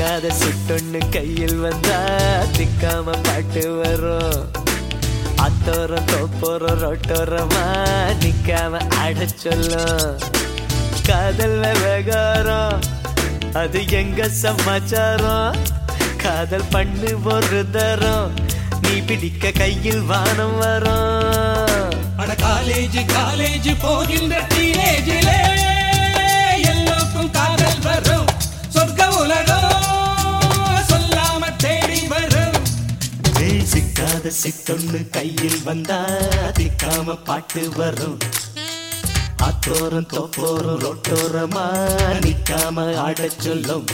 சிக்காத சுட்டொன்னு கையில் வந்தா திக்காம பாட்டு வரும். அத்தோரம் தோப்போரம் ரொட்டோரமா நிக்காம ஆட சொல்லும். காதல் விவகாரம் அது எங்க சமாச்சாரம்? காதல் பண்ணு ஒரு தரம் நீ பிடிக்க கையில் வானம் வரும். அட காலேஜ் காலேஜ் போகின்ற டீனேஜிலே எல்லோருக்கும் காதல் வரும். சொர்க்க உலகம் ஏய், சித்தொன்னு கையில் வந்தா திக்காம பாட்டு வரும். அத்தோரம் தோப்போரம் ரொட்டோரமா நிக்காம ஆடச் சொல்லும்.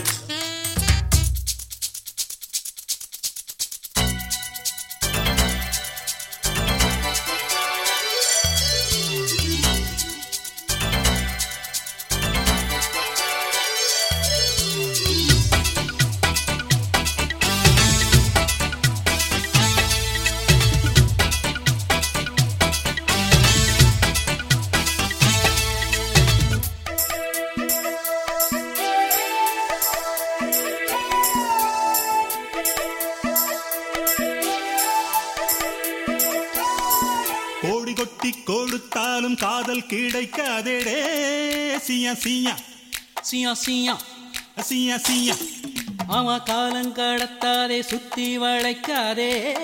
கோடி கொட்டி கொடுத்தாலும் காதல் கிடைக்காதேடே. சியா சியா. சியா சியா. சியா சியா. அவன் காலம் கடத்தாதே சுத்தி வளைக்காதே.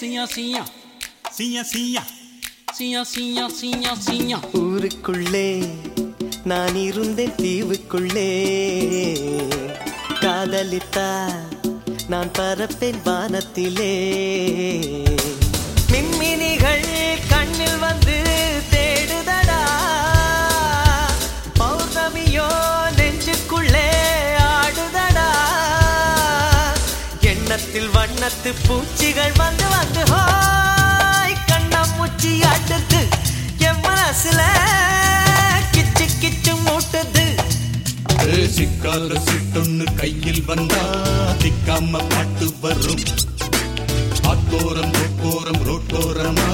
சியா சியா. சியா சியா. சியா சியா சியா சியா. ஊருக்குள்ளே நான் இருந்தேன் தீவுக்குள்ளே. காதலித்தா நான் பறப்பேன் வானத்திலே. மின்மினிகள் எண்ணத்தில் வண்ணத்து பூச்சிகள் வந்து வந்து ஹாய் கண்ணாமூச்சி ஆட்டுது. என் மனசுல கிச்சு கிச்சு மூட்டுது. சிக்காத சிட்டுன்னு கையில் வந்தா திக்காம பாட்டு வரும். ஆத்தோரம் ரோட்டோரம் ரோட்டோரமா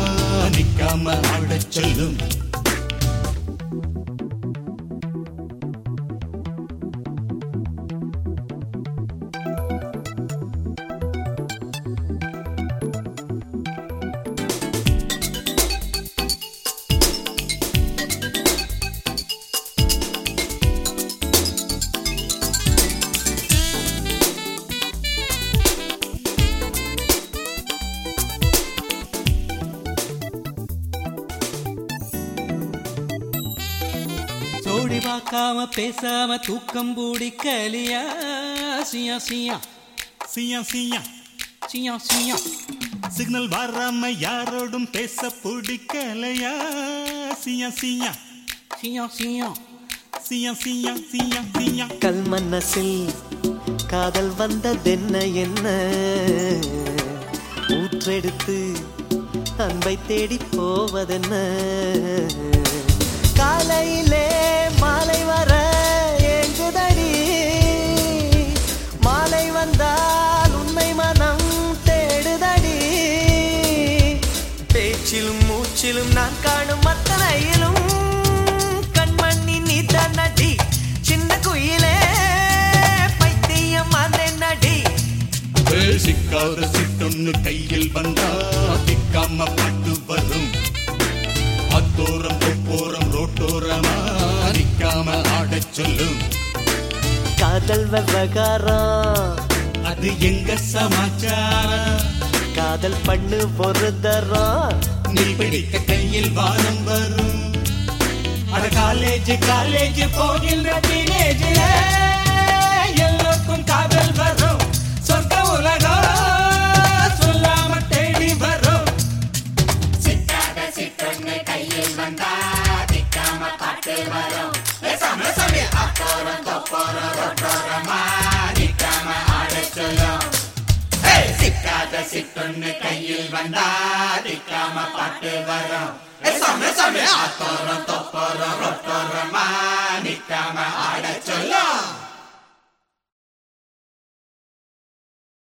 நிக்காம ஆடச் செல்லும். ஜோடி பார்க்காம பேசாம தூக்கம் பிடிக்கலியா சியா சியா. சியா சியா. சியா சியா. சிக்னல் வராம யாரோடும் பேச பிடிக்கலையா சியா சியா. சியா சியா. சியா சியா சியா சியா. கல் மனசில் காதல் வந்ததென்ன என்ன? ஊற்றெடுத்து அன்பை தேடி போவதென்ன? காலையிலே மாலை வர ஏங்குதடி. மாலை வந்தால் உண்மை மனம் தேடுதடி. பேச்சிலும் மூச்சிலும் நான் காணும் அத்தனையிலும் கண்மணி நீ நடி. சின்ன குயிலே பைத்தியம் அதே சிக்காத சிட்டொன்னு கையில் வந்தா திக்காம பட்டு வரும் அத்தோரம் ரோட்டோரமா நிக்காம ஆடச் சொல்லும். காதல் விவகாரம் அது எங்க சமாச்சாரம்? காதல் பண்ணு ஒரு தரம் நீ பிடிக்க கையில் வானம் வரும். அட காலேஜ் காலேஜ் போகின்ற டீனேஜில சிக்காத கையில் வந்தா திக்காம பாட்டு வரும். சமய சமய அப்போரம் தொப்போரம் ரொட்டோரமா நிக்காம ஆட சொல்லும்.